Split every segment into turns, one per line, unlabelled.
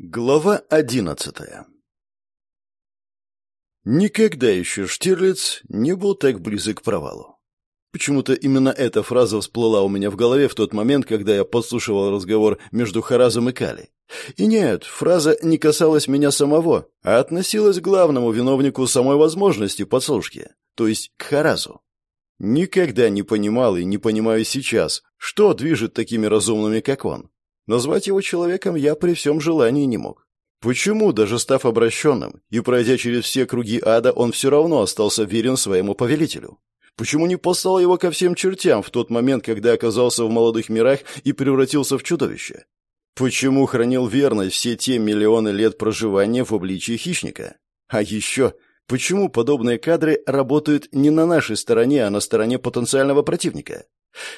Глава одиннадцатая Никогда еще Штирлиц не был так близок к провалу. Почему-то именно эта фраза всплыла у меня в голове в тот момент, когда я подслушивал разговор между Харазом и Кали. И нет, фраза не касалась меня самого, а относилась к главному виновнику самой возможности подслушки, то есть к Харазу. Никогда не понимал и не понимаю сейчас, что движет такими разумными, как он. Назвать его человеком я при всем желании не мог. Почему, даже став обращенным и пройдя через все круги ада, он все равно остался верен своему повелителю? Почему не послал его ко всем чертям в тот момент, когда оказался в молодых мирах и превратился в чудовище? Почему хранил верность все те миллионы лет проживания в обличии хищника? А еще, почему подобные кадры работают не на нашей стороне, а на стороне потенциального противника?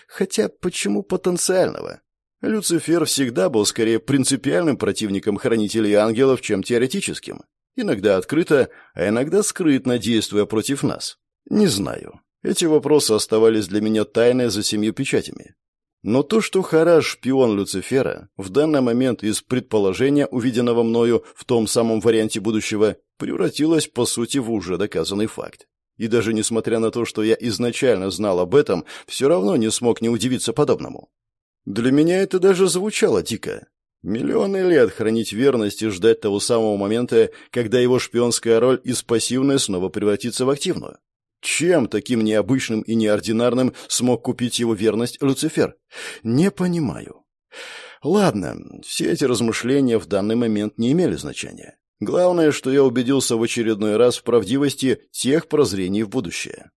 Хотя, почему потенциального? Люцифер всегда был скорее принципиальным противником хранителей ангелов, чем теоретическим. Иногда открыто, а иногда скрытно действуя против нас. Не знаю. Эти вопросы оставались для меня тайной за семью печатями. Но то, что Хараш – шпион Люцифера, в данный момент из предположения, увиденного мною в том самом варианте будущего, превратилось, по сути, в уже доказанный факт. И даже несмотря на то, что я изначально знал об этом, все равно не смог не удивиться подобному. Для меня это даже звучало дико. Миллионы лет хранить верность и ждать того самого момента, когда его шпионская роль из пассивной снова превратится в активную. Чем таким необычным и неординарным смог купить его верность Люцифер? Не понимаю. Ладно, все эти размышления в данный момент не имели значения. Главное, что я убедился в очередной раз в правдивости тех прозрений в будущее.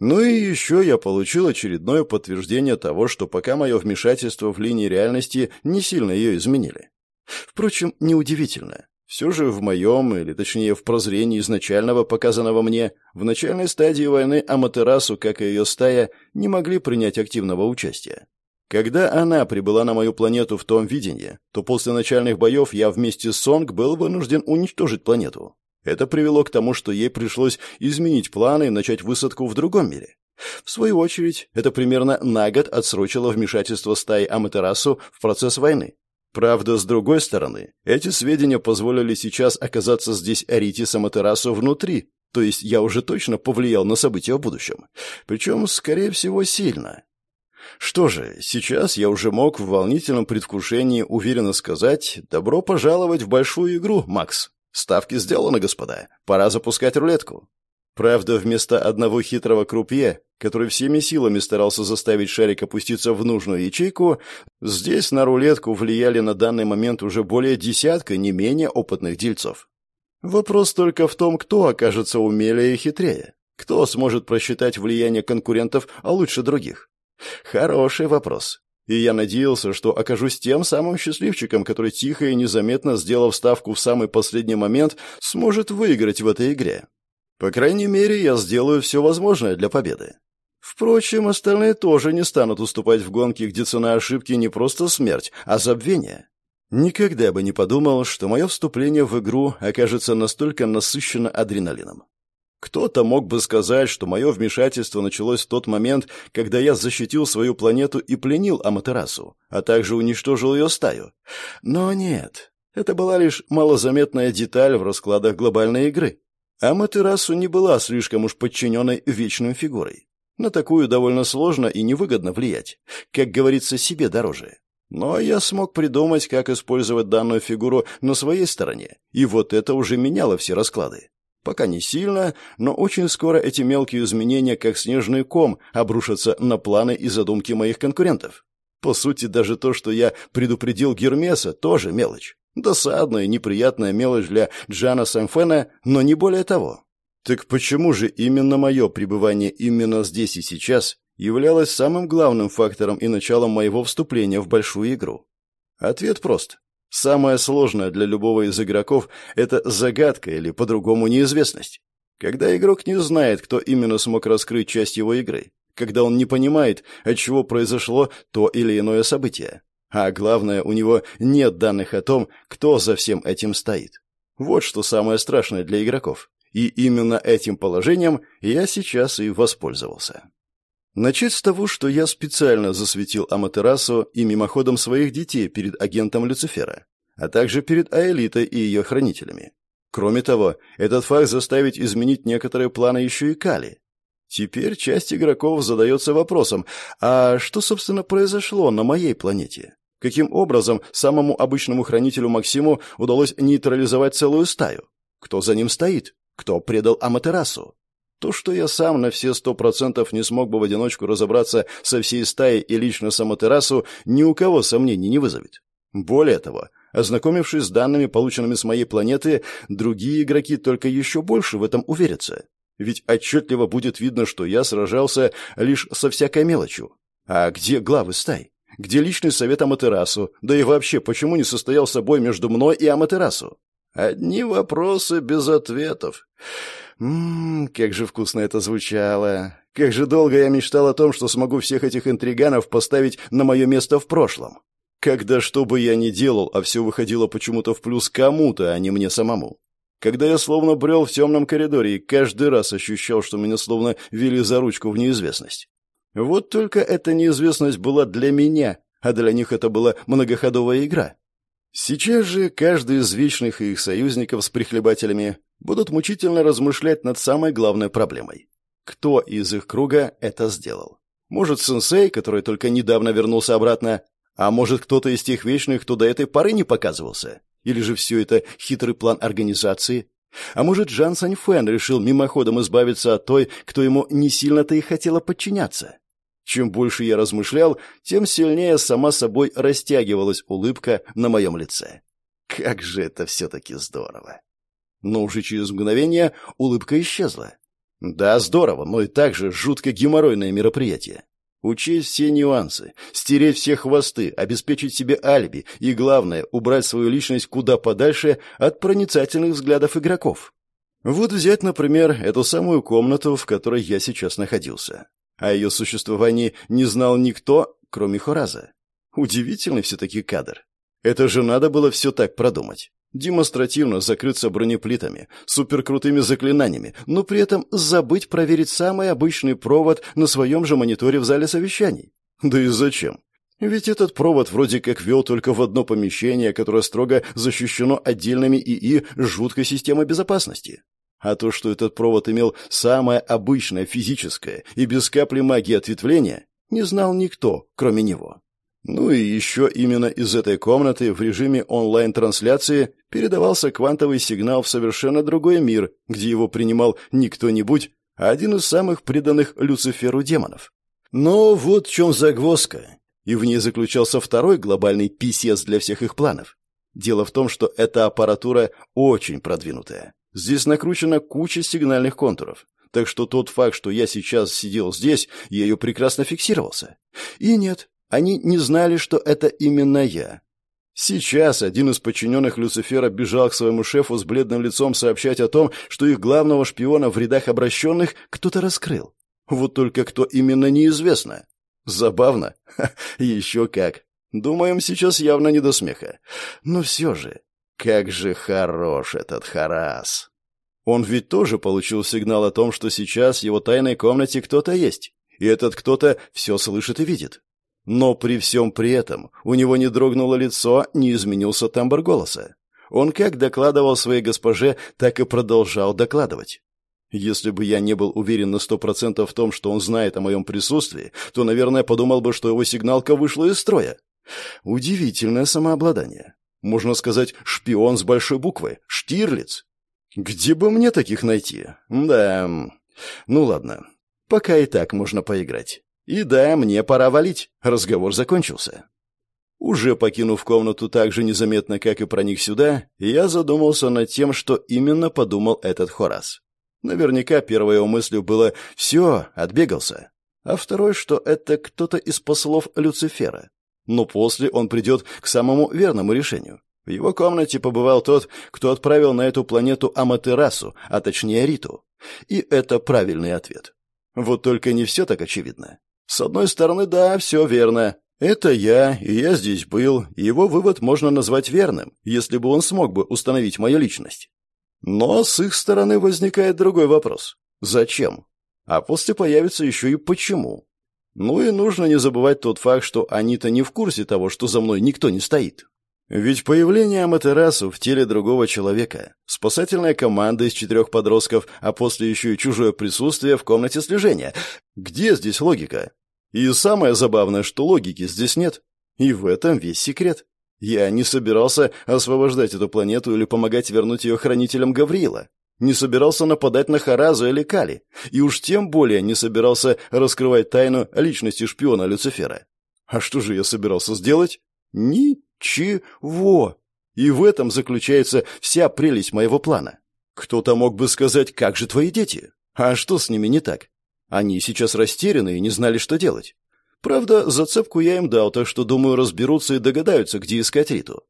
Ну и еще я получил очередное подтверждение того, что пока мое вмешательство в линии реальности не сильно ее изменили. Впрочем, неудивительно. Все же в моем, или точнее в прозрении изначального, показанного мне, в начальной стадии войны Аматерасу, как и ее стая, не могли принять активного участия. Когда она прибыла на мою планету в том видении, то после начальных боев я вместе с Сонг был вынужден уничтожить планету. Это привело к тому, что ей пришлось изменить планы и начать высадку в другом мире. В свою очередь, это примерно на год отсрочило вмешательство стаи Аматерасу в процесс войны. Правда, с другой стороны, эти сведения позволили сейчас оказаться здесь Аритис Аматерасу внутри, то есть я уже точно повлиял на события в будущем. Причем, скорее всего, сильно. Что же, сейчас я уже мог в волнительном предвкушении уверенно сказать «Добро пожаловать в большую игру, Макс». Ставки сделаны, господа. Пора запускать рулетку. Правда, вместо одного хитрого крупье, который всеми силами старался заставить шарик опуститься в нужную ячейку, здесь на рулетку влияли на данный момент уже более десятка не менее опытных дельцов. Вопрос только в том, кто окажется умелее и хитрее. Кто сможет просчитать влияние конкурентов а лучше других? Хороший вопрос. И я надеялся, что окажусь тем самым счастливчиком, который тихо и незаметно, сделав ставку в самый последний момент, сможет выиграть в этой игре. По крайней мере, я сделаю все возможное для победы. Впрочем, остальные тоже не станут уступать в гонке, где цена ошибки не просто смерть, а забвение. Никогда бы не подумал, что мое вступление в игру окажется настолько насыщено адреналином. Кто-то мог бы сказать, что мое вмешательство началось в тот момент, когда я защитил свою планету и пленил Аматерасу, а также уничтожил ее стаю. Но нет, это была лишь малозаметная деталь в раскладах глобальной игры. Аматерасу не была слишком уж подчиненной вечным фигурой. На такую довольно сложно и невыгодно влиять. Как говорится, себе дороже. Но я смог придумать, как использовать данную фигуру на своей стороне, и вот это уже меняло все расклады. Пока не сильно, но очень скоро эти мелкие изменения, как снежный ком, обрушатся на планы и задумки моих конкурентов. По сути, даже то, что я предупредил Гермеса, тоже мелочь. Досадная, неприятная мелочь для Джана Сэмфена, но не более того. Так почему же именно мое пребывание именно здесь и сейчас являлось самым главным фактором и началом моего вступления в большую игру? Ответ прост. Самое сложное для любого из игроков – это загадка или по-другому неизвестность. Когда игрок не знает, кто именно смог раскрыть часть его игры, когда он не понимает, от чего произошло то или иное событие. А главное, у него нет данных о том, кто за всем этим стоит. Вот что самое страшное для игроков. И именно этим положением я сейчас и воспользовался. Начать с того, что я специально засветил Аматерасу и мимоходом своих детей перед агентом Люцифера. а также перед Аэлитой и ее хранителями. Кроме того, этот факт заставит изменить некоторые планы еще и Кали. Теперь часть игроков задается вопросом, а что, собственно, произошло на моей планете? Каким образом самому обычному хранителю Максиму удалось нейтрализовать целую стаю? Кто за ним стоит? Кто предал Аматерасу? То, что я сам на все сто процентов не смог бы в одиночку разобраться со всей стаей и лично с Аматерасу, ни у кого сомнений не вызовет. Более того, ознакомившись с данными, полученными с моей планеты, другие игроки только еще больше в этом уверятся. Ведь отчетливо будет видно, что я сражался лишь со всякой мелочью. А где главы стай? Где личный совет Аматерасу? Да и вообще, почему не состоялся бой между мной и Аматерасу? Одни вопросы без ответов. Ммм, как же вкусно это звучало. Как же долго я мечтал о том, что смогу всех этих интриганов поставить на мое место в прошлом. Когда что бы я ни делал, а все выходило почему-то в плюс кому-то, а не мне самому когда я словно брел в темном коридоре и каждый раз ощущал, что меня словно вели за ручку в неизвестность. Вот только эта неизвестность была для меня, а для них это была многоходовая игра. Сейчас же каждый из вечных их союзников с прихлебателями будут мучительно размышлять над самой главной проблемой. Кто из их круга это сделал? Может, сенсей, который только недавно вернулся обратно, а может, кто-то из тех вечных, кто до этой поры не показывался? Или же все это хитрый план организации? А может, Жан Саньфэн решил мимоходом избавиться от той, кто ему не сильно-то и хотела подчиняться? Чем больше я размышлял, тем сильнее сама собой растягивалась улыбка на моем лице. Как же это все-таки здорово! Но уже через мгновение улыбка исчезла. Да, здорово, но и также жутко геморройное мероприятие. Учесть все нюансы, стереть все хвосты, обеспечить себе алиби и, главное, убрать свою личность куда подальше от проницательных взглядов игроков. Вот взять, например, эту самую комнату, в которой я сейчас находился. О ее существовании не знал никто, кроме Хораза. Удивительный все-таки кадр. Это же надо было все так продумать демонстративно закрыться бронеплитами, суперкрутыми заклинаниями, но при этом забыть проверить самый обычный провод на своем же мониторе в зале совещаний. Да и зачем? Ведь этот провод вроде как вел только в одно помещение, которое строго защищено отдельными ИИ жуткой системой безопасности. А то, что этот провод имел самое обычное физическое и без капли магии ответвление, не знал никто, кроме него. Ну и еще именно из этой комнаты в режиме онлайн-трансляции передавался квантовый сигнал в совершенно другой мир, где его принимал не кто-нибудь, а один из самых преданных Люциферу демонов. Но вот в чем загвоздка. И в ней заключался второй глобальный писец для всех их планов. Дело в том, что эта аппаратура очень продвинутая. Здесь накручена куча сигнальных контуров. Так что тот факт, что я сейчас сидел здесь, ею прекрасно фиксировался. И нет, они не знали, что это именно я. Сейчас один из подчиненных Люцифера бежал к своему шефу с бледным лицом сообщать о том, что их главного шпиона в рядах обращенных кто-то раскрыл. Вот только кто именно неизвестно. Забавно? Ха, еще как. Думаю, им сейчас явно не до смеха. Но все же, как же хорош этот Харас. Он ведь тоже получил сигнал о том, что сейчас в его тайной комнате кто-то есть. И этот кто-то все слышит и видит. Но при всем при этом у него не дрогнуло лицо, не изменился тембр голоса. Он как докладывал своей госпоже, так и продолжал докладывать. Если бы я не был уверен на сто процентов в том, что он знает о моем присутствии, то, наверное, подумал бы, что его сигналка вышла из строя. Удивительное самообладание. Можно сказать, шпион с большой буквы. Штирлиц. Где бы мне таких найти? Да. Ну ладно. Пока и так можно поиграть. И да, мне пора валить. Разговор закончился. Уже покинув комнату так же незаметно, как и проник сюда, я задумался над тем, что именно подумал этот Хорас. Наверняка первой его мыслью было «все, отбегался», а второй, что это кто-то из послов Люцифера. Но после он придет к самому верному решению. В его комнате побывал тот, кто отправил на эту планету Аматерасу, а точнее Риту. И это правильный ответ. Вот только не все так очевидно. С одной стороны, да, все верно. Это я, и я здесь был, и его вывод можно назвать верным, если бы он смог бы установить мою личность. Но с их стороны возникает другой вопрос. Зачем? А после появится еще и почему. Ну и нужно не забывать тот факт, что они-то не в курсе того, что за мной никто не стоит. Ведь появление Аматерасу в теле другого человека, спасательная команда из четырех подростков, а после еще и чужое присутствие в комнате слежения. Где здесь логика? И самое забавное, что логики здесь нет. И в этом весь секрет. Я не собирался освобождать эту планету или помогать вернуть ее хранителям Гавриила. Не собирался нападать на Харазу или Кали. И уж тем более не собирался раскрывать тайну личности шпиона Люцифера. А что же я собирался сделать? Ничего. И в этом заключается вся прелесть моего плана. Кто-то мог бы сказать, как же твои дети? А что с ними не так? Они сейчас растеряны и не знали, что делать. Правда, зацепку я им дал, так что, думаю, разберутся и догадаются, где искать Риту.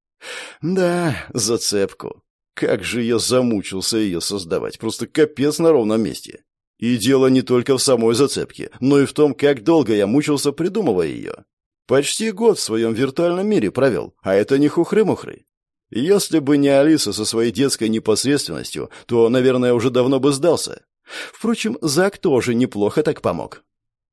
Да, зацепку. Как же я замучился ее создавать, просто капец на ровном месте. И дело не только в самой зацепке, но и в том, как долго я мучился, придумывая ее. Почти год в своем виртуальном мире провел, а это не хухры-мухры. Если бы не Алиса со своей детской непосредственностью, то, наверное, уже давно бы сдался. Впрочем, Зак тоже неплохо так помог.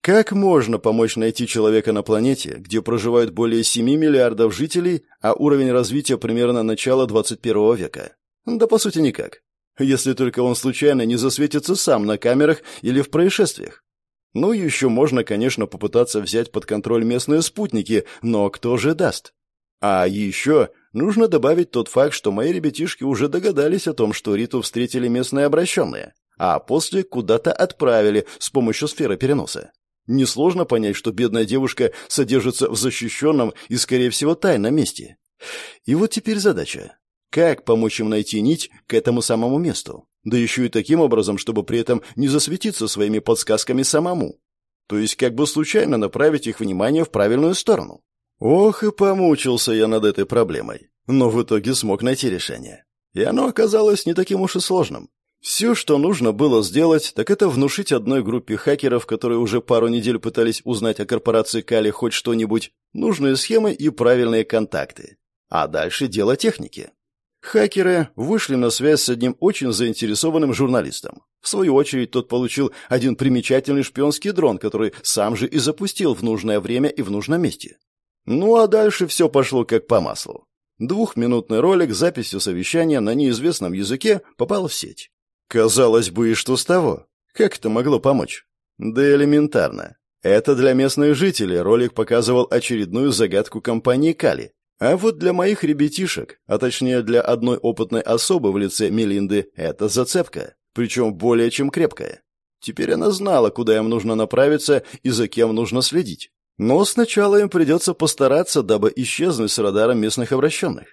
Как можно помочь найти человека на планете, где проживают более 7 миллиардов жителей, а уровень развития примерно начала 21 века? Да по сути никак. Если только он случайно не засветится сам на камерах или в происшествиях. Ну, еще можно, конечно, попытаться взять под контроль местные спутники, но кто же даст? А еще нужно добавить тот факт, что мои ребятишки уже догадались о том, что Риту встретили местные обращенные, а после куда-то отправили с помощью сферы переноса. Несложно понять, что бедная девушка содержится в защищенном и, скорее всего, тайном месте. И вот теперь задача. Как помочь им найти нить к этому самому месту? Да еще и таким образом, чтобы при этом не засветиться своими подсказками самому. То есть как бы случайно направить их внимание в правильную сторону. Ох, и помучился я над этой проблемой. Но в итоге смог найти решение. И оно оказалось не таким уж и сложным. Все, что нужно было сделать, так это внушить одной группе хакеров, которые уже пару недель пытались узнать о корпорации Кали хоть что-нибудь, нужные схемы и правильные контакты. А дальше дело техники. Хакеры вышли на связь с одним очень заинтересованным журналистом. В свою очередь, тот получил один примечательный шпионский дрон, который сам же и запустил в нужное время и в нужном месте. Ну а дальше все пошло как по маслу. Двухминутный ролик с записью совещания на неизвестном языке попал в сеть. Казалось бы, и что с того? Как это могло помочь? Да элементарно. Это для местных жителей ролик показывал очередную загадку компании Кали, а вот для моих ребятишек, а точнее для одной опытной особы в лице Мелинды, это зацепка, причем более чем крепкая. Теперь она знала, куда им нужно направиться и за кем нужно следить. Но сначала им придется постараться, дабы исчезнуть с радара местных обращенных.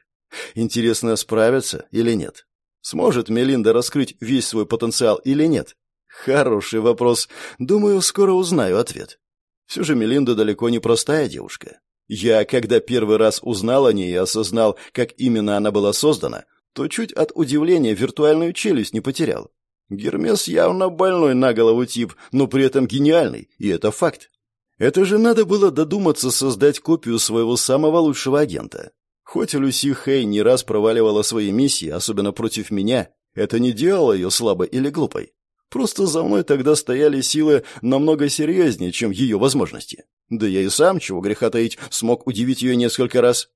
Интересно, справятся или нет? Сможет Мелинда раскрыть весь свой потенциал или нет? Хороший вопрос. Думаю, скоро узнаю ответ. Все же Мелинда далеко не простая девушка. Я, когда первый раз узнал о ней и осознал, как именно она была создана, то чуть от удивления виртуальную челюсть не потерял. Гермес явно больной на голову тип, но при этом гениальный, и это факт. Это же надо было додуматься создать копию своего самого лучшего агента. Хоть Люси Хей не раз проваливала свои миссии, особенно против меня, это не делало ее слабой или глупой. Просто за мной тогда стояли силы намного серьезнее, чем ее возможности. Да я и сам, чего греха таить, смог удивить ее несколько раз.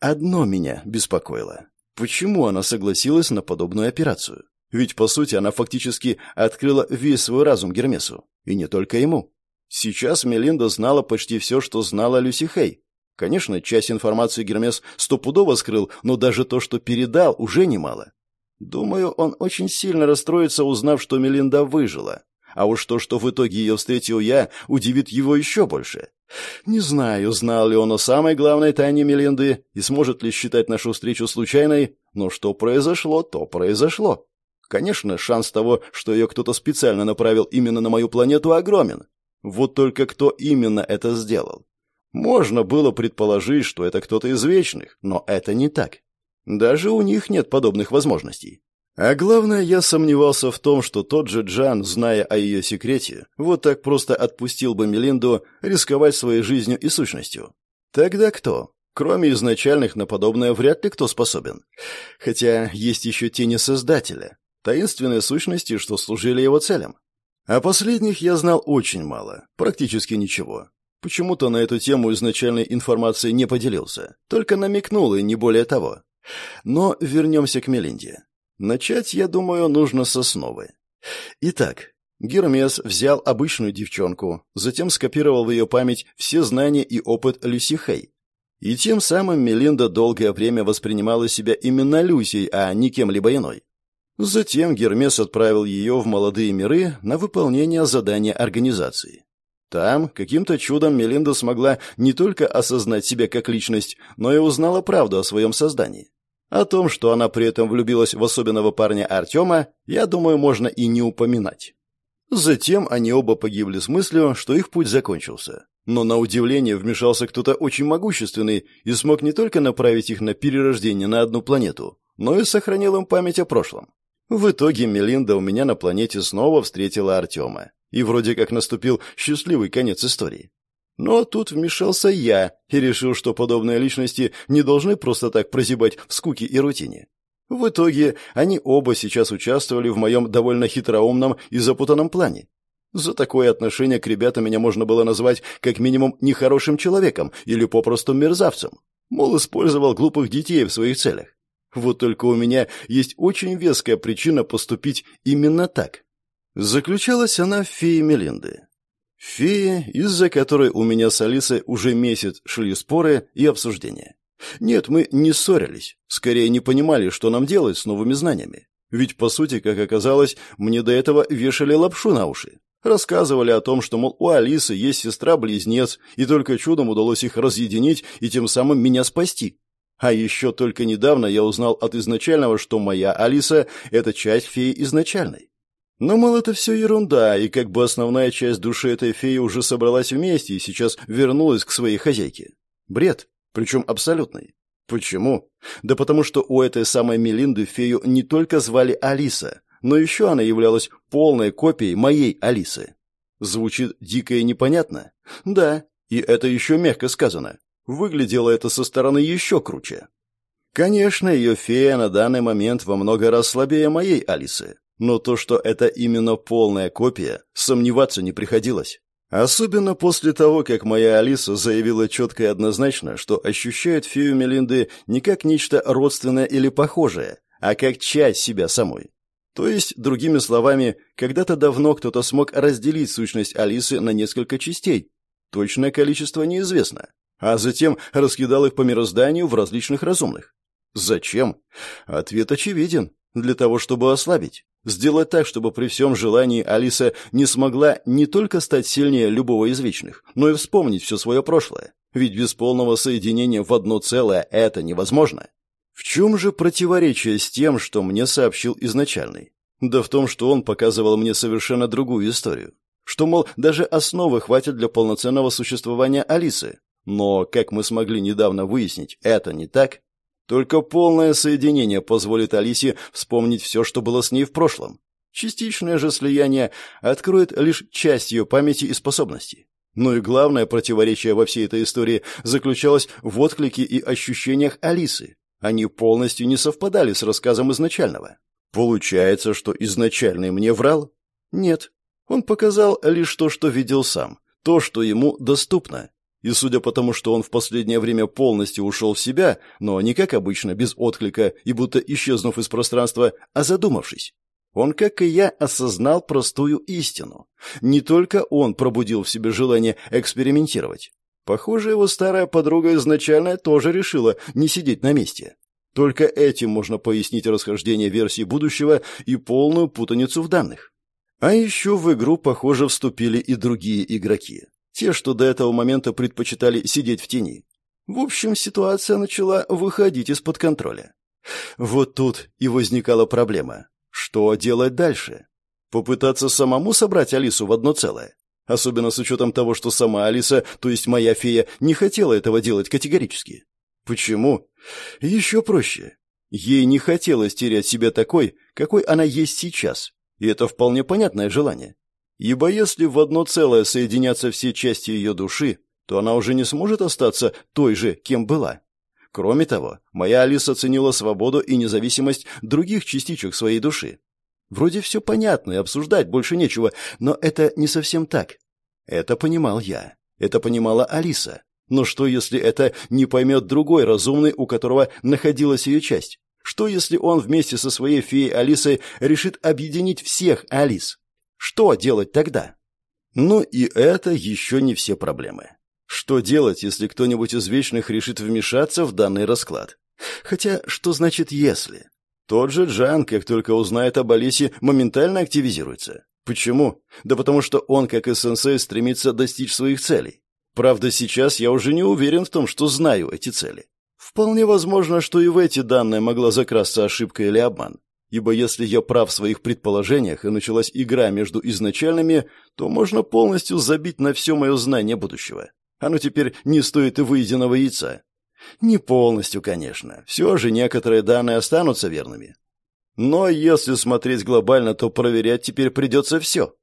Одно меня беспокоило. Почему она согласилась на подобную операцию? Ведь, по сути, она фактически открыла весь свой разум Гермесу. И не только ему. Сейчас Мелинда знала почти все, что знала Люси Хей. Конечно, часть информации Гермес стопудово скрыл, но даже то, что передал, уже немало. Думаю, он очень сильно расстроится, узнав, что Мелинда выжила. А уж то, что в итоге ее встретил я, удивит его еще больше. Не знаю, знал ли он о самой главной тайне Мелинды и сможет ли считать нашу встречу случайной, но что произошло, то произошло. Конечно, шанс того, что ее кто-то специально направил именно на мою планету, огромен. Вот только кто именно это сделал? Можно было предположить, что это кто-то из Вечных, но это не так. Даже у них нет подобных возможностей. А главное, я сомневался в том, что тот же Джан, зная о ее секрете, вот так просто отпустил бы Мелинду рисковать своей жизнью и сущностью. Тогда кто? Кроме изначальных на подобное вряд ли кто способен. Хотя есть еще тени Создателя, таинственные сущности, что служили его целям. О последних я знал очень мало, практически ничего. Почему-то на эту тему изначальной информации не поделился, только намекнул и не более того. Но вернемся к Мелинде. Начать, я думаю, нужно с основы. Итак, Гермес взял обычную девчонку, затем скопировал в ее память все знания и опыт Люси Хей. И тем самым Мелинда долгое время воспринимала себя именно Люсей, а не кем-либо иной. Затем Гермес отправил ее в молодые миры на выполнение задания организации. Там каким-то чудом Мелинда смогла не только осознать себя как личность, но и узнала правду о своем создании. О том, что она при этом влюбилась в особенного парня Артема, я думаю, можно и не упоминать. Затем они оба погибли с мыслью, что их путь закончился. Но на удивление вмешался кто-то очень могущественный и смог не только направить их на перерождение на одну планету, но и сохранил им память о прошлом. В итоге Мелинда у меня на планете снова встретила Артема. И вроде как наступил счастливый конец истории. Но тут вмешался я и решил, что подобные личности не должны просто так прозябать в скуке и рутине. В итоге они оба сейчас участвовали в моем довольно хитроумном и запутанном плане. За такое отношение к ребятам меня можно было назвать как минимум нехорошим человеком или попросту мерзавцем. Мол, использовал глупых детей в своих целях. Вот только у меня есть очень веская причина поступить именно так. Заключалась она в фее Мелинды. Фея, из-за которой у меня с Алисой уже месяц шли споры и обсуждения. Нет, мы не ссорились, скорее не понимали, что нам делать с новыми знаниями. Ведь, по сути, как оказалось, мне до этого вешали лапшу на уши. Рассказывали о том, что, мол, у Алисы есть сестра-близнец, и только чудом удалось их разъединить и тем самым меня спасти. А еще только недавно я узнал от изначального, что моя Алиса — это часть феи изначальной. Но, мол, это все ерунда, и как бы основная часть души этой феи уже собралась вместе и сейчас вернулась к своей хозяйке. Бред, причем абсолютный. Почему? Да потому что у этой самой Мелинды фею не только звали Алиса, но еще она являлась полной копией моей Алисы. Звучит дико и непонятно? Да, и это еще мягко сказано. Выглядело это со стороны еще круче. Конечно, ее фея на данный момент во много раз слабее моей Алисы, но то, что это именно полная копия, сомневаться не приходилось. Особенно после того, как моя Алиса заявила четко и однозначно, что ощущает фею Мелинды не как нечто родственное или похожее, а как часть себя самой. То есть, другими словами, когда-то давно кто-то смог разделить сущность Алисы на несколько частей. Точное количество неизвестно. А затем раскидал их по мирозданию в различных разумных. Зачем? Ответ очевиден. Для того, чтобы ослабить. Сделать так, чтобы при всем желании Алиса не смогла не только стать сильнее любого из вечных, но и вспомнить все свое прошлое. Ведь без полного соединения в одно целое это невозможно. В чем же противоречие с тем, что мне сообщил изначальный? Да в том, что он показывал мне совершенно другую историю. Что, мол, даже основы хватит для полноценного существования Алисы. Но, как мы смогли недавно выяснить, это не так. Только полное соединение позволит Алисе вспомнить все, что было с ней в прошлом. Частичное же слияние откроет лишь часть ее памяти и способностей. Но и главное противоречие во всей этой истории заключалось в отклике и ощущениях Алисы. Они полностью не совпадали с рассказом изначального. Получается, что изначальный мне врал? Нет. Он показал лишь то, что видел сам, то, что ему доступно. И судя по тому, что он в последнее время полностью ушел в себя, но не как обычно, без отклика и будто исчезнув из пространства, а задумавшись, он, как и я, осознал простую истину. Не только он пробудил в себе желание экспериментировать. Похоже, его старая подруга изначально тоже решила не сидеть на месте. Только этим можно пояснить расхождение версий будущего и полную путаницу в данных. А еще в игру, похоже, вступили и другие игроки. Те, что до этого момента предпочитали сидеть в тени. В общем, ситуация начала выходить из-под контроля. Вот тут и возникала проблема. Что делать дальше? Попытаться самому собрать Алису в одно целое? Особенно с учетом того, что сама Алиса, то есть моя фея, не хотела этого делать категорически. Почему? Еще проще. Ей не хотелось терять себя такой, какой она есть сейчас. И это вполне понятное желание. Ибо если в одно целое соединятся все части ее души, то она уже не сможет остаться той же, кем была. Кроме того, моя Алиса ценила свободу и независимость других частичек своей души. Вроде все понятно и обсуждать больше нечего, но это не совсем так. Это понимал я. Это понимала Алиса. Но что, если это не поймет другой разумный, у которого находилась ее часть? Что, если он вместе со своей феей Алисой решит объединить всех Алис? Что делать тогда? Ну и это еще не все проблемы. Что делать, если кто-нибудь из Вечных решит вмешаться в данный расклад? Хотя, что значит «если»? Тот же Джан, как только узнает об Алисе, моментально активизируется. Почему? Да потому что он, как и сенсей, стремится достичь своих целей. Правда, сейчас я уже не уверен в том, что знаю эти цели. Вполне возможно, что и в эти данные могла закрасться ошибка или обман. Ибо если я прав в своих предположениях и началась игра между изначальными, то можно полностью забить на все мое знание будущего. Оно теперь не стоит и выеденного яйца. Не полностью, конечно. Все же некоторые данные останутся верными. Но если смотреть глобально, то проверять теперь придется все.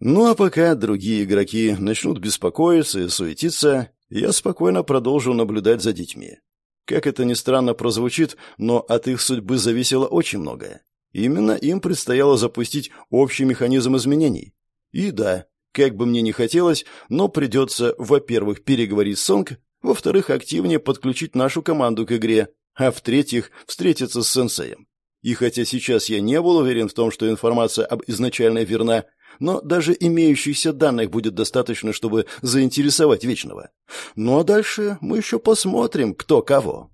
Ну а пока другие игроки начнут беспокоиться и суетиться, я спокойно продолжу наблюдать за детьми. Как это ни странно прозвучит, но от их судьбы зависело очень многое. Именно им предстояло запустить общий механизм изменений. И да, как бы мне ни хотелось, но придется, во-первых, переговорить с Сонг, во-вторых, активнее подключить нашу команду к игре, а в-третьих, встретиться с сенсеем. И хотя сейчас я не был уверен в том, что информация об изначальной верна, но даже имеющихся данных будет достаточно, чтобы заинтересовать Вечного. Ну а дальше мы еще посмотрим, кто кого.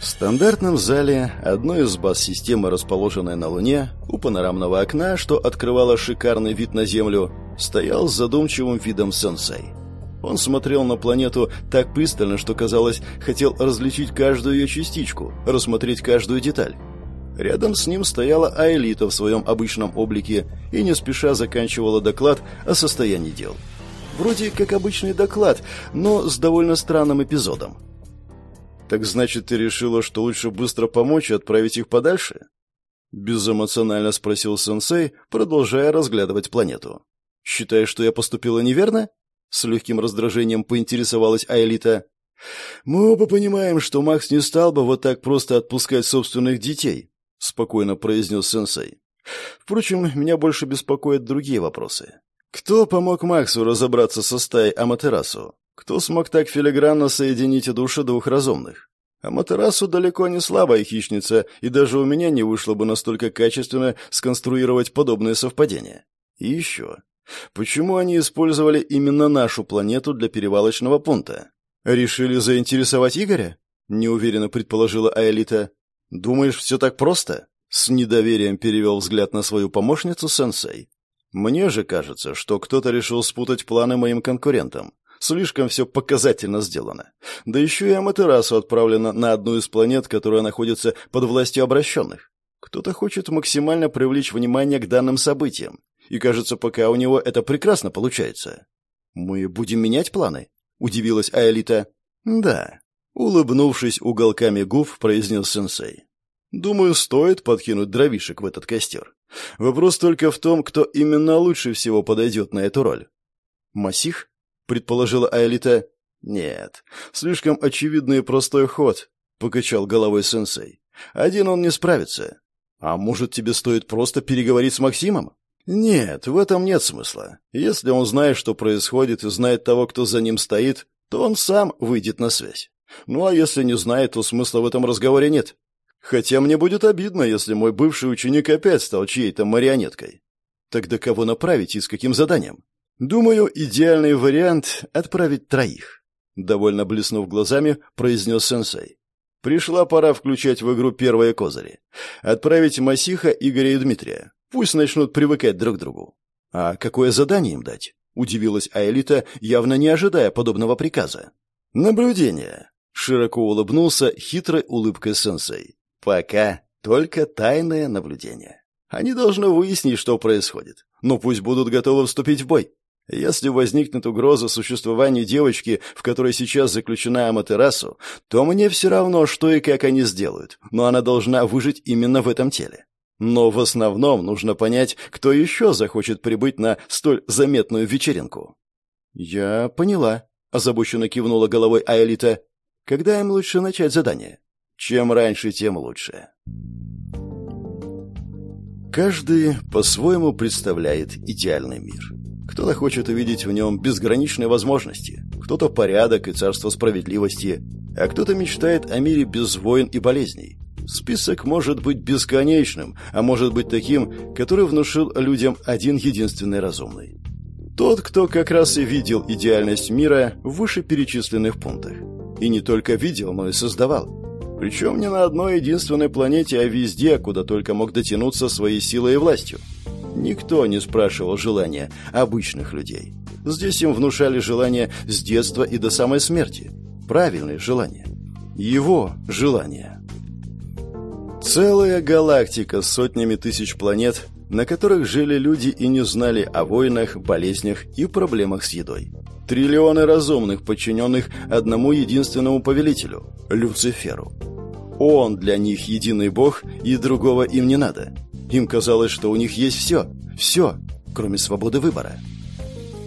В стандартном зале одной из баз системы, расположенной на Луне, у панорамного окна, что открывало шикарный вид на Землю, стоял с задумчивым видом сенсей. Он смотрел на планету так пристально, что, казалось, хотел различить каждую ее частичку, рассмотреть каждую деталь. Рядом с ним стояла Аэлита в своем обычном облике и не спеша заканчивала доклад о состоянии дел. Вроде как обычный доклад, но с довольно странным эпизодом. «Так значит, ты решила, что лучше быстро помочь и отправить их подальше?» Безэмоционально спросил сенсей, продолжая разглядывать планету. «Считаешь, что я поступила неверно?» С легким раздражением поинтересовалась Аэлита. «Мы оба понимаем, что Макс не стал бы вот так просто отпускать собственных детей», спокойно произнес сенсей. «Впрочем, меня больше беспокоят другие вопросы. Кто помог Максу разобраться со стаей Аматерасу? Кто смог так филигранно соединить души двух разумных? Аматерасу далеко не слабая хищница, и даже у меня не вышло бы настолько качественно сконструировать подобные совпадения. И еще. Почему они использовали именно нашу планету для перевалочного пункта? Решили заинтересовать Игоря? Неуверенно предположила Аэлита. Думаешь, все так просто? С недоверием перевел взгляд на свою помощницу сенсей. Мне же кажется, что кто-то решил спутать планы моим конкурентам. Слишком все показательно сделано. Да еще и Аматерасу отправлена на одну из планет, которая находится под властью обращенных. Кто-то хочет максимально привлечь внимание к данным событиям. И кажется, пока у него это прекрасно получается. «Мы будем менять планы?» — удивилась Аэлита. «Да». Улыбнувшись уголками губ, произнес сенсей. «Думаю, стоит подкинуть дровишек в этот костер. Вопрос только в том, кто именно лучше всего подойдет на эту роль». «Масих?» Предположила Аэлита. Нет, слишком очевидный и простой ход, покачал головой сенсей. Один он не справится. А может, тебе стоит просто переговорить с Максимом? Нет, в этом нет смысла. Если он знает, что происходит, и знает того, кто за ним стоит, то он сам выйдет на связь. Ну а если не знает, то смысла в этом разговоре нет. Хотя мне будет обидно, если мой бывший ученик опять стал чьей-то марионеткой. Тогда кого направить и с каким заданием? «Думаю, идеальный вариант — отправить троих», — довольно блеснув глазами, произнес сенсей. «Пришла пора включать в игру первые козыри. Отправить Масиха, Игоря и Дмитрия. Пусть начнут привыкать друг к другу». «А какое задание им дать?» — удивилась Аэлита, явно не ожидая подобного приказа. «Наблюдение», — широко улыбнулся хитрой улыбкой сенсей. «Пока только тайное наблюдение. Они должны выяснить, что происходит. Но пусть будут готовы вступить в бой. Если возникнет угроза существованию девочки, в которой сейчас заключена Аматерасу, то мне все равно, что и как они сделают, но она должна выжить именно в этом теле. Но в основном нужно понять, кто еще захочет прибыть на столь заметную вечеринку. «Я поняла», — озабоченно кивнула головой Аэлита. «Когда им лучше начать задание?» «Чем раньше, тем лучше». Каждый по-своему представляет идеальный мир. Кто-то хочет увидеть в нем безграничные возможности, кто-то порядок и царство справедливости, а кто-то мечтает о мире без войн и болезней. Список может быть бесконечным, а может быть таким, который внушил людям один единственный разумный. Тот, кто как раз и видел идеальность мира в вышеперечисленных пунктах. И не только видел, но и создавал. Причем не на одной единственной планете, а везде, куда только мог дотянуться своей силой и властью. Никто не спрашивал желания обычных людей. Здесь им внушали желания с детства и до самой смерти. Правильные желания. Его желания. Целая галактика с сотнями тысяч планет, на которых жили люди и не знали о войнах, болезнях и проблемах с едой. Триллионы разумных, подчиненных одному единственному повелителю – Люциферу. Он для них единый бог, и другого им не надо. Им казалось, что у них есть все, все, кроме свободы выбора.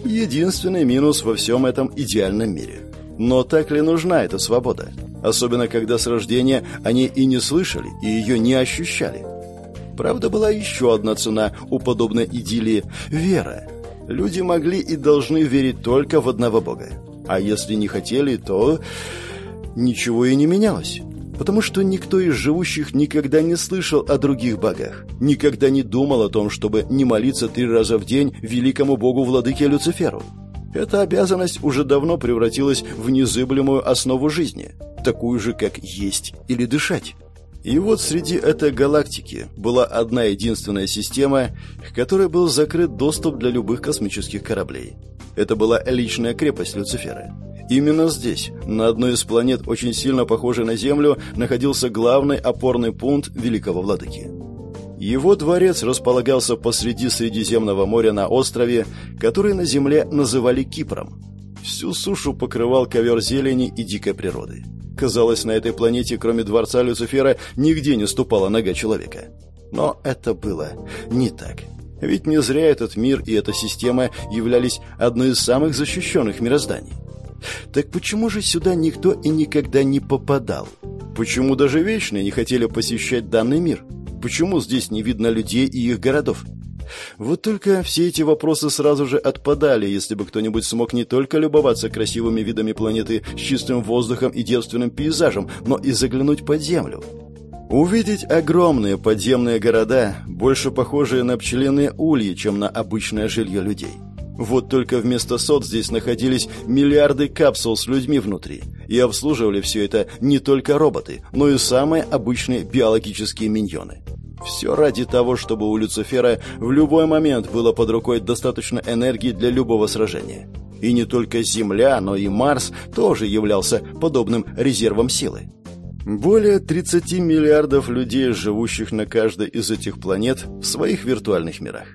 Единственный минус во всем этом идеальном мире. Но так ли нужна эта свобода? Особенно, когда с рождения они и не слышали, и ее не ощущали. Правда, была еще одна цена у подобной идиллии – вера. Люди могли и должны верить только в одного Бога. А если не хотели, то ничего и не менялось потому что никто из живущих никогда не слышал о других богах, никогда не думал о том, чтобы не молиться три раза в день великому богу-владыке Люциферу. Эта обязанность уже давно превратилась в незыблемую основу жизни, такую же, как есть или дышать. И вот среди этой галактики была одна единственная система, к которой был закрыт доступ для любых космических кораблей. Это была личная крепость Люцифера. Именно здесь, на одной из планет, очень сильно похожей на Землю, находился главный опорный пункт Великого Владыки. Его дворец располагался посреди Средиземного моря на острове, который на Земле называли Кипром. Всю сушу покрывал ковер зелени и дикой природы. Казалось, на этой планете, кроме дворца Люцифера, нигде не ступала нога человека. Но это было не так. Ведь не зря этот мир и эта система являлись одной из самых защищенных мирозданий. Так почему же сюда никто и никогда не попадал? Почему даже вечные не хотели посещать данный мир? Почему здесь не видно людей и их городов? Вот только все эти вопросы сразу же отпадали, если бы кто-нибудь смог не только любоваться красивыми видами планеты с чистым воздухом и девственным пейзажем, но и заглянуть под землю. Увидеть огромные подземные города, больше похожие на пчелиные ульи, чем на обычное жилье людей. Вот только вместо сот здесь находились миллиарды капсул с людьми внутри. И обслуживали все это не только роботы, но и самые обычные биологические миньоны. Все ради того, чтобы у Люцифера в любой момент было под рукой достаточно энергии для любого сражения. И не только Земля, но и Марс тоже являлся подобным резервом силы. Более 30 миллиардов людей, живущих на каждой из этих планет в своих виртуальных мирах.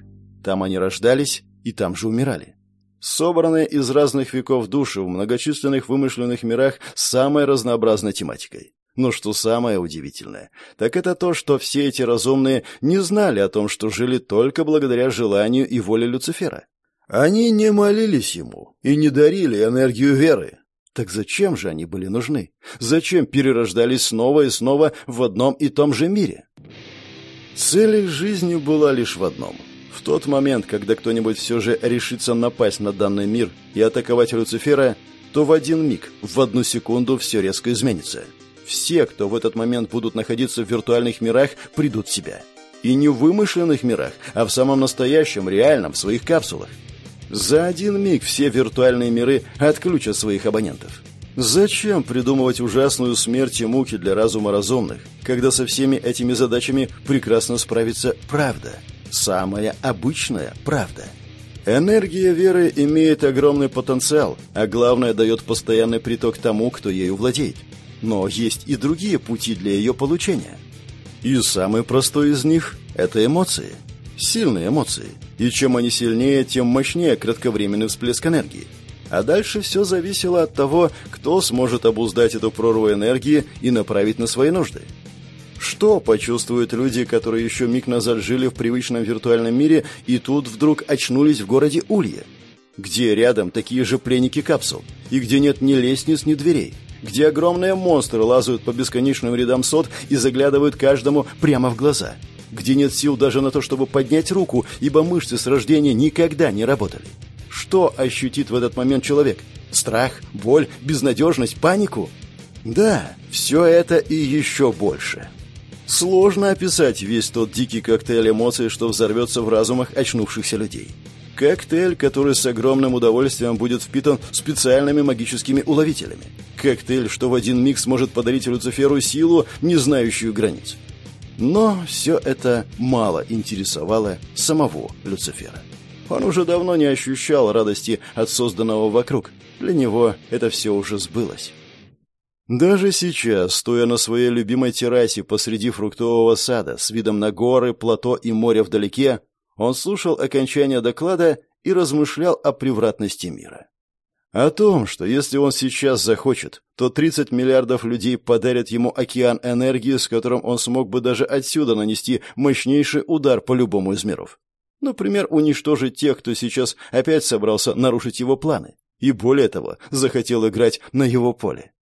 Там они рождались, и там же умирали. Собранные из разных веков души в многочисленных вымышленных мирах с самой разнообразной тематикой. Но что самое удивительное, так это то, что все эти разумные не знали о том, что жили только благодаря желанию и воле Люцифера. Они не молились ему и не дарили энергию веры. Так зачем же они были нужны? Зачем перерождались снова и снова в одном и том же мире? Цель их жизни была лишь в одном — в тот момент, когда кто-нибудь все же решится напасть на данный мир и атаковать Люцифера, то в один миг, в одну секунду все резко изменится. Все, кто в этот момент будут находиться в виртуальных мирах, придут в себя. И не в вымышленных мирах, а в самом настоящем, реальном, в своих капсулах. За один миг все виртуальные миры отключат своих абонентов. Зачем придумывать ужасную смерть и муки для разума разумных, когда со всеми этими задачами прекрасно справится правда? Самая обычная правда. Энергия веры имеет огромный потенциал, а главное дает постоянный приток тому, кто ею владеет. Но есть и другие пути для ее получения. И самый простой из них – это эмоции. Сильные эмоции. И чем они сильнее, тем мощнее кратковременный всплеск энергии. А дальше все зависело от того, кто сможет обуздать эту прорву энергии и направить на свои нужды. Что почувствуют люди, которые еще миг назад жили в привычном виртуальном мире и тут вдруг очнулись в городе Улье? Где рядом такие же пленники капсул? И где нет ни лестниц, ни дверей? Где огромные монстры лазают по бесконечным рядам сот и заглядывают каждому прямо в глаза? Где нет сил даже на то, чтобы поднять руку, ибо мышцы с рождения никогда не работали? Что ощутит в этот момент человек? Страх, боль, безнадежность, панику? Да, все это и еще больше. Сложно описать весь тот дикий коктейль эмоций, что взорвется в разумах очнувшихся людей. Коктейль, который с огромным удовольствием будет впитан специальными магическими уловителями. Коктейль, что в один миг сможет подарить Люциферу силу, не знающую границ. Но все это мало интересовало самого Люцифера. Он уже давно не ощущал радости от созданного вокруг. Для него это все уже сбылось. Даже сейчас, стоя на своей любимой террасе посреди фруктового сада с видом на горы, плато и море вдалеке, он слушал окончание доклада и размышлял о превратности мира. О том, что если он сейчас захочет, то 30 миллиардов людей подарят ему океан энергии, с которым он смог бы даже отсюда нанести мощнейший удар по любому из миров. Например, уничтожить тех, кто сейчас опять собрался нарушить его планы. И более того, захотел играть на его поле.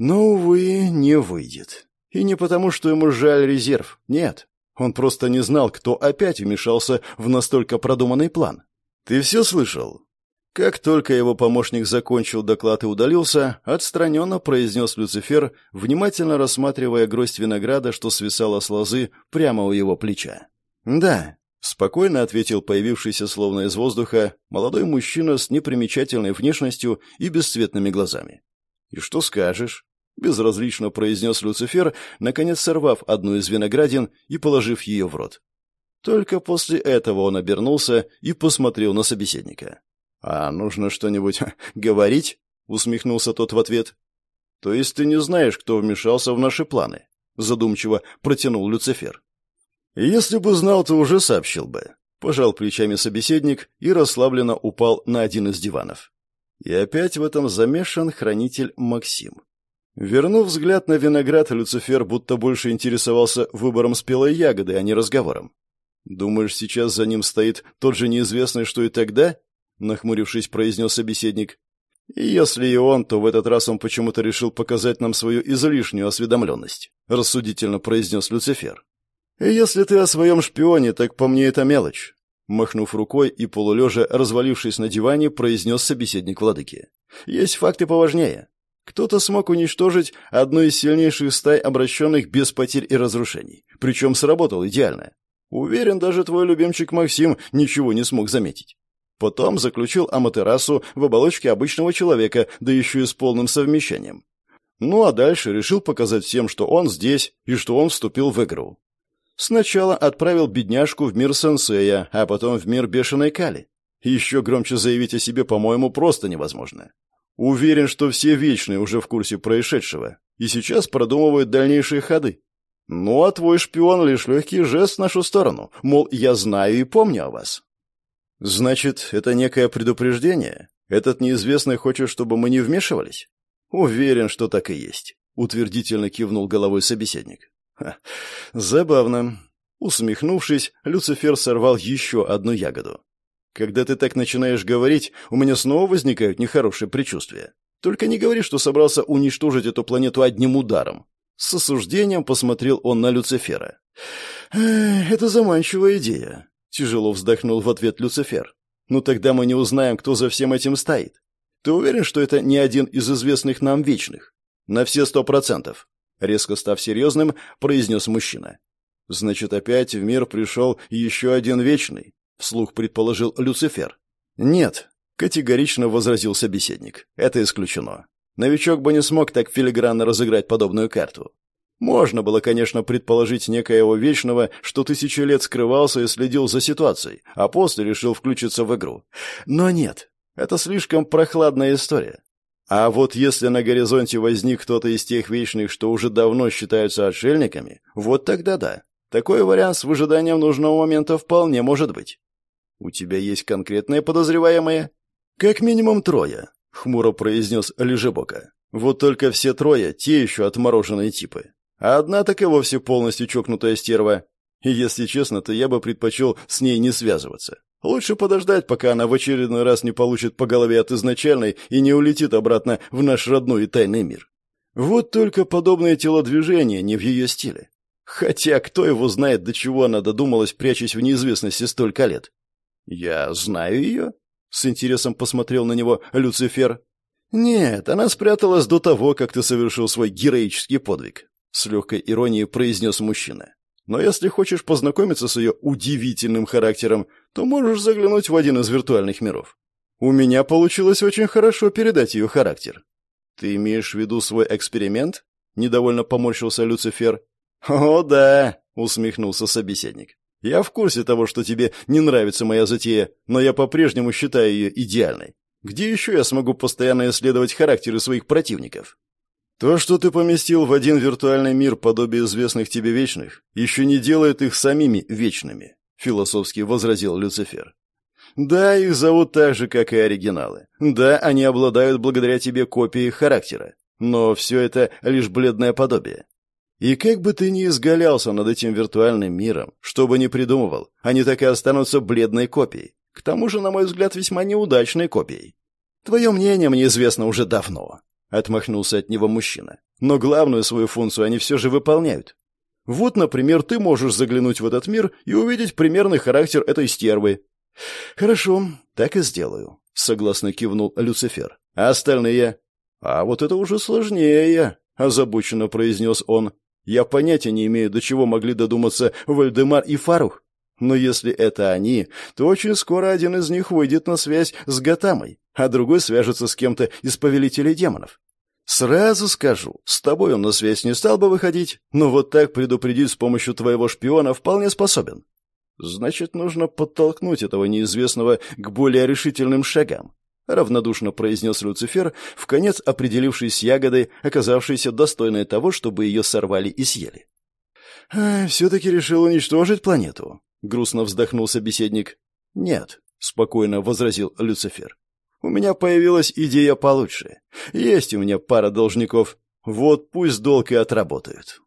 Но, увы, не выйдет. И не потому, что ему жаль резерв. Нет. Он просто не знал, кто опять вмешался в настолько продуманный план. «Ты все слышал?» Как только его помощник закончил доклад и удалился, отстраненно произнес Люцифер, внимательно рассматривая гроздь винограда, что свисала с лозы прямо у его плеча. «Да», — спокойно ответил появившийся словно из воздуха молодой мужчина с непримечательной внешностью и бесцветными глазами. «И что скажешь?» Безразлично произнес Люцифер, наконец сорвав одну из виноградин и положив ее в рот. Только после этого он обернулся и посмотрел на собеседника. «А нужно что-нибудь говорить?» — усмехнулся тот в ответ. «То есть ты не знаешь, кто вмешался в наши планы?» — задумчиво протянул Люцифер. «Если бы знал, то уже сообщил бы». Пожал плечами собеседник и расслабленно упал на один из диванов. И опять в этом замешан хранитель Максим. Вернув взгляд на виноград, Люцифер будто больше интересовался выбором спелой ягоды, а не разговором. «Думаешь, сейчас за ним стоит тот же неизвестный, что и тогда?» — нахмурившись, произнес собеседник. «И если и он, то в этот раз он почему-то решил показать нам свою излишнюю осведомленность», — рассудительно произнес Люцифер. «И если ты о своем шпионе, так по мне это мелочь». Махнув рукой и полулежа, развалившись на диване, произнес собеседник владыки. «Есть факты поважнее. Кто-то смог уничтожить одну из сильнейших стай, обращенных без потерь и разрушений. Причем сработал идеально. Уверен, даже твой любимчик Максим ничего не смог заметить. Потом заключил Аматерасу в оболочке обычного человека, да еще и с полным совмещением. Ну а дальше решил показать всем, что он здесь и что он вступил в игру. Сначала отправил бедняжку в мир сенсея, а потом в мир бешеной Кали. Еще громче заявить о себе, по-моему, просто невозможно. Уверен, что все вечные уже в курсе происшедшего и сейчас продумывают дальнейшие ходы. Ну, а твой шпион лишь легкий жест в нашу сторону, мол, я знаю и помню о вас. Значит, это некое предупреждение? Этот неизвестный хочет, чтобы мы не вмешивались? Уверен, что так и есть, утвердительно кивнул головой собеседник. Ха, забавно. Усмехнувшись, Люцифер сорвал еще одну ягоду. Когда ты так начинаешь говорить, у меня снова возникают нехорошие предчувствия. Только не говори, что собрался уничтожить эту планету одним ударом. С осуждением посмотрел он на Люцифера. «Это заманчивая идея», — тяжело вздохнул в ответ Люцифер. «Ну тогда мы не узнаем, кто за всем этим стоит. Ты уверен, что это не один из известных нам вечных?» «На все сто процентов», — резко став серьезным, произнес мужчина. «Значит, опять в мир пришел еще один вечный вслух предположил Люцифер. Нет, категорично возразил собеседник. Это исключено. Новичок бы не смог так филигранно разыграть подобную карту. Можно было, конечно, предположить некоего вечного, что тысячи лет скрывался и следил за ситуацией, а после решил включиться в игру. Но нет, это слишком прохладная история. А вот если на горизонте возник кто-то из тех вечных, что уже давно считаются отшельниками, вот тогда да. Такой вариант с выжиданием нужного момента вполне может быть. «У тебя есть конкретные подозреваемые?» «Как минимум трое», — хмуро произнес Лежебока. «Вот только все трое — те еще отмороженные типы. А одна так и вовсе полностью чокнутая стерва. И если честно, то я бы предпочел с ней не связываться. Лучше подождать, пока она в очередной раз не получит по голове от изначальной и не улетит обратно в наш родной и тайный мир. Вот только подобные телодвижения не в ее стиле. Хотя кто его знает, до чего она додумалась, прячась в неизвестности столько лет. «Я знаю ее?» С интересом посмотрел на него Люцифер. «Нет, она спряталась до того, как ты совершил свой героический подвиг», — с легкой иронией произнес мужчина. «Но если хочешь познакомиться с ее удивительным характером, то можешь заглянуть в один из виртуальных миров. У меня получилось очень хорошо передать ее характер». «Ты имеешь в виду свой эксперимент?» — недовольно поморщился Люцифер. «О, да!» — усмехнулся собеседник. «Я в курсе того, что тебе не нравится моя затея, но я по-прежнему считаю ее идеальной. Где еще я смогу постоянно исследовать характеры своих противников?» «То, что ты поместил в один виртуальный мир подобие известных тебе вечных, еще не делает их самими вечными», — философски возразил Люцифер. «Да, их зовут так же, как и оригиналы. Да, они обладают благодаря тебе копией характера. Но все это лишь бледное подобие. И как бы ты ни изгалялся над этим виртуальным миром, что бы ни придумывал, они так и останутся бледной копией. К тому же, на мой взгляд, весьма неудачной копией. Твое мнение мне известно уже давно. Отмахнулся от него мужчина. Но главную свою функцию они все же выполняют. Вот, например, ты можешь заглянуть в этот мир и увидеть примерный характер этой стервы. Хорошо, так и сделаю, согласно кивнул Люцифер. А остальные? А вот это уже сложнее, озабоченно произнес он. Я понятия не имею, до чего могли додуматься Вальдемар и Фарух. Но если это они, то очень скоро один из них выйдет на связь с Гатамой, а другой свяжется с кем-то из повелителей демонов. Сразу скажу, с тобой он на связь не стал бы выходить, но вот так предупредить с помощью твоего шпиона вполне способен. Значит, нужно подтолкнуть этого неизвестного к более решительным шагам равнодушно произнес Люцифер, в конец определившись с ягодой, оказавшейся достойной того, чтобы ее сорвали и съели. «А, «Все-таки решил уничтожить планету», — грустно вздохнул собеседник. «Нет», — спокойно возразил Люцифер. «У меня появилась идея получше. Есть у меня пара должников. Вот пусть долг и отработают».